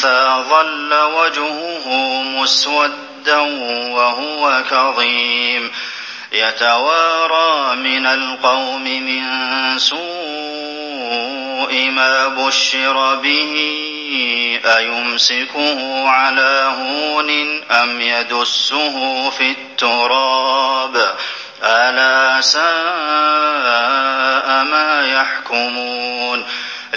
حتى وجهه مسودا وهو كظيم يتوارى من القوم من سوء ما بشر به أيمسكه على هون أم يدسه في التراب ألا ساء ما يحكمون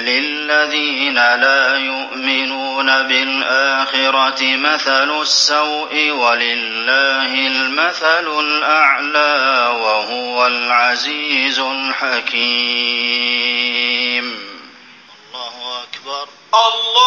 للذين لا يؤمنون بالآخرة مثل السوء ولله المثل الأعلى وهو العزيز الحكيم. الله أكبر. الله